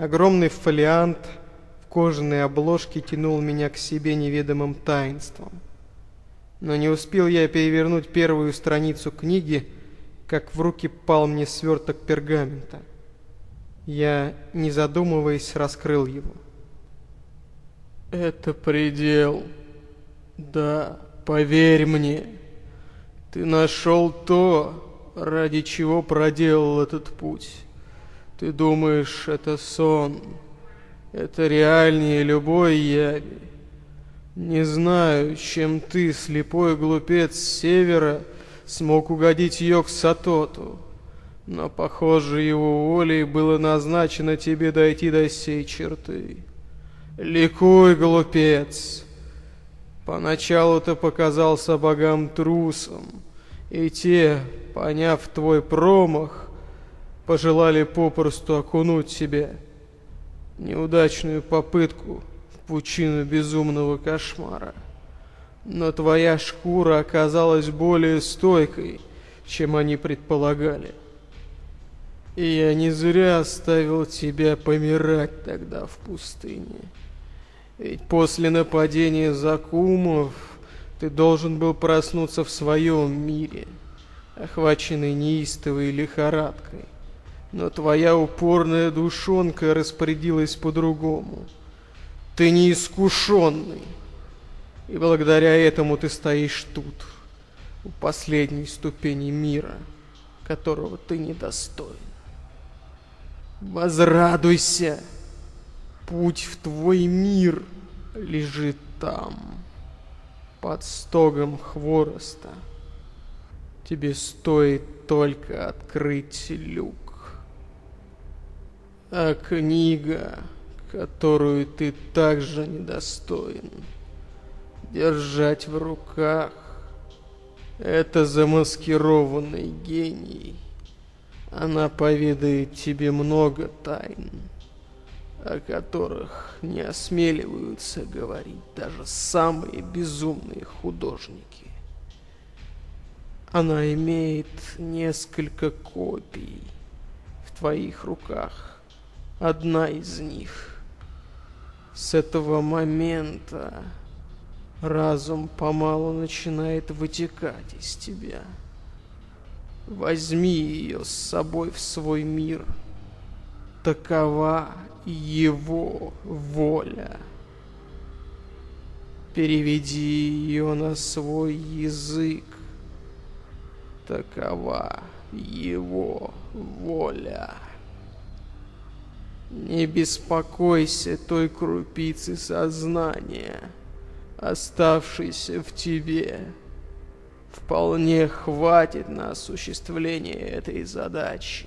Огромный фолиант в кожаной обложке тянул меня к себе неведомым таинством. Но не успел я перевернуть первую страницу книги, как в руки пал мне сверток пергамента. Я, не задумываясь, раскрыл его. «Это предел. Да, поверь мне, ты нашел то, ради чего проделал этот путь. Ты думаешь, это сон, это реальнее любой яви. Не знаю, чем ты, слепой глупец с севера, смог угодить Йог Сатоту, но, похоже, его волей было назначено тебе дойти до сей черты. Ликуй, глупец! Поначалу ты показался богам трусом, и те, поняв твой промах, пожелали попросту окунуть себя. Неудачную попытку в пучину безумного кошмара. Но твоя шкура оказалась более стойкой, чем они предполагали. И я не зря оставил тебя помирать тогда в пустыне. Ведь после нападения закумов ты должен был проснуться в своем мире, охваченный неистовой лихорадкой. Но твоя упорная душонка распорядилась по-другому. Ты неискушенный. И благодаря этому ты стоишь тут, у последней ступени мира, которого ты недостоин. Возрадуйся! Путь в твой мир лежит там, под стогом хвороста. Тебе стоит только открыть люк а книга, которую ты также недостоин держать в руках, это замаскированный гений. Она поведает тебе много тайн, о которых не осмеливаются говорить даже самые безумные художники. Она имеет несколько копий в твоих руках одна из них. С этого момента разум помалу начинает вытекать из тебя. Возьми ее с собой в свой мир. Такова его воля. Переведи ее на свой язык. Такова его воля. Не беспокойся той крупицы сознания, оставшейся в тебе. Вполне хватит на осуществление этой задачи.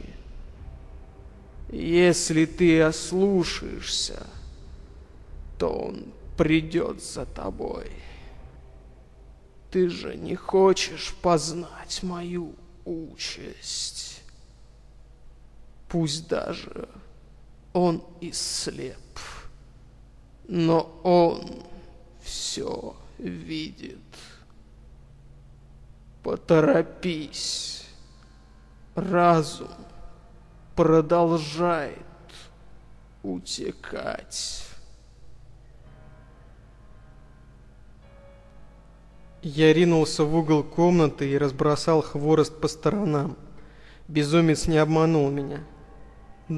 Если ты ослушаешься, то он придет за тобой. Ты же не хочешь познать мою участь. Пусть даже он и слеп, но он все видит. Поторопись, разум продолжает утекать. Я ринулся в угол комнаты и разбросал хворост по сторонам. Безумец не обманул меня.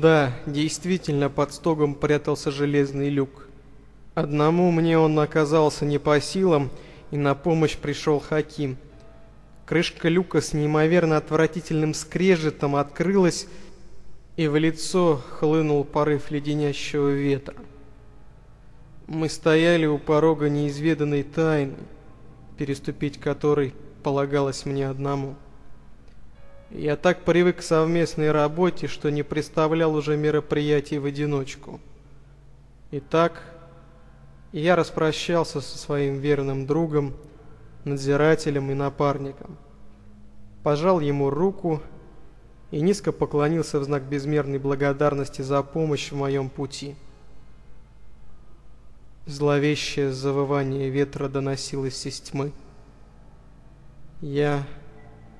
Да, действительно, под стогом прятался железный люк. Одному мне он оказался не по силам, и на помощь пришел Хаким. Крышка люка с неимоверно отвратительным скрежетом открылась, и в лицо хлынул порыв леденящего ветра. Мы стояли у порога неизведанной тайны, переступить которой полагалось мне одному. Я так привык к совместной работе, что не представлял уже мероприятий в одиночку. Итак, я распрощался со своим верным другом, надзирателем и напарником. Пожал ему руку и низко поклонился в знак безмерной благодарности за помощь в моем пути. Зловещее завывание ветра доносилось из тьмы. Я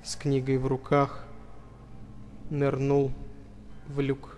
с книгой в руках нырнул в люк.